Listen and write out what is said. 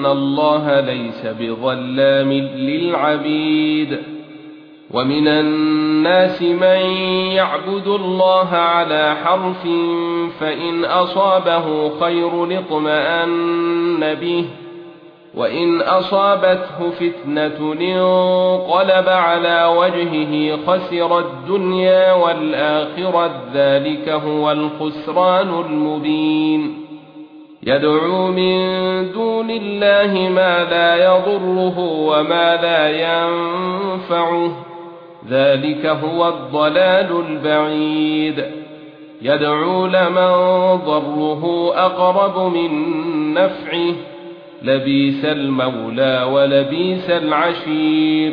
وان الله ليس بظلام للعبيد ومن الناس من يعبد الله على حرف فان اصابه خير اطمأن به وان اصابته فتنه انقلب على وجهه خسر الدنيا والاخره ذلك هو الخسران المبين يدعو من دون الله ما لا يضره وما لا ينفعه. ذلك هو الضلال البعيد. يدعو لمن ضره أقرب من نفعه. لبيس المولى ولبيس العشير.